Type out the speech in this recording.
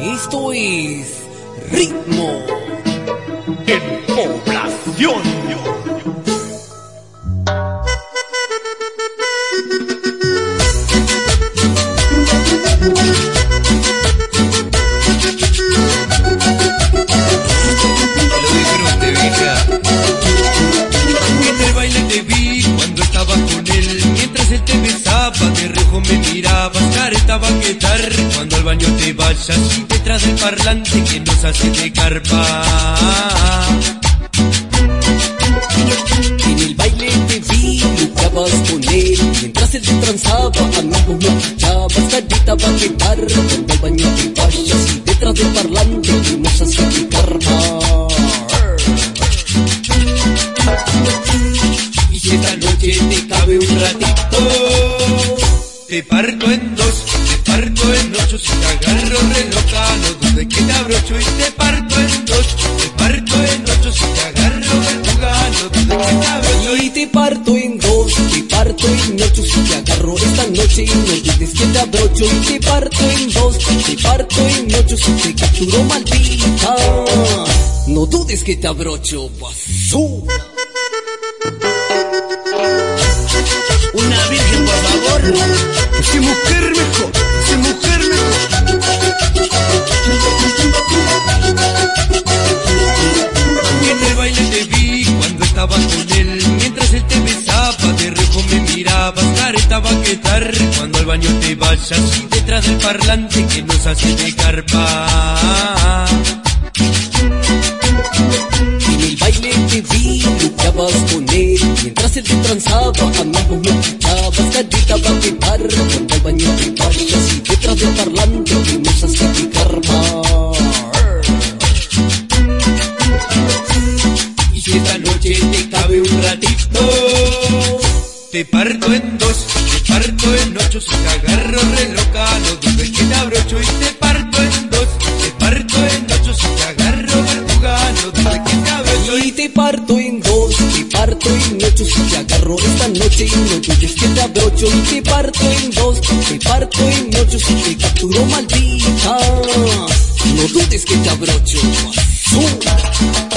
Esto es ritmo en población. Baño te vayas. Y detrás del parlante que nos hace de carpa. En el baile te vi, luchabas con él Mientras él te transaba, amigo me escuchabas Carita va a quedar cuando al baño te vayas Y detrás del parlante que nos hace de karma Y si esta noche te cabe un ratito, te parto en dos, parto en ocho. Si te agarro re loca, no dudes que te abrocho y te parto en dos, te parto en ocho. Si te agarro verduga, no dudes que te abrocho Y te parto en dos, te parto en ocho Si te agarro esta noche no dudes que te abrocho Y te parto en dos, te parto en ocho Si te capturo maldita No dudes que te abrocho, basura cuando al baño te vayas Y detrás del parlante que nos hace de carpa. En el baile te vi, luchabas con él. Mientras él te transaba, amigo me escuchabas Carita va a quedar cuando al baño te vayas Y detrás del parlante que nos hace de karma Y si esta noche te cabe un ratito Te parto en dos, te parto en ocho Si te agarro re loca, no dudes que te abrocho Y te parto en dos, te parto en ocho Si te agarro verduga, no dudes que te abrocho Y te parto en dos, te parto en ocho Si te agarro esta noche y no dudes que te abrocho. Y te parto en dos, te parto en ocho Si te capturo maldita. No dudes que te abrocho, basura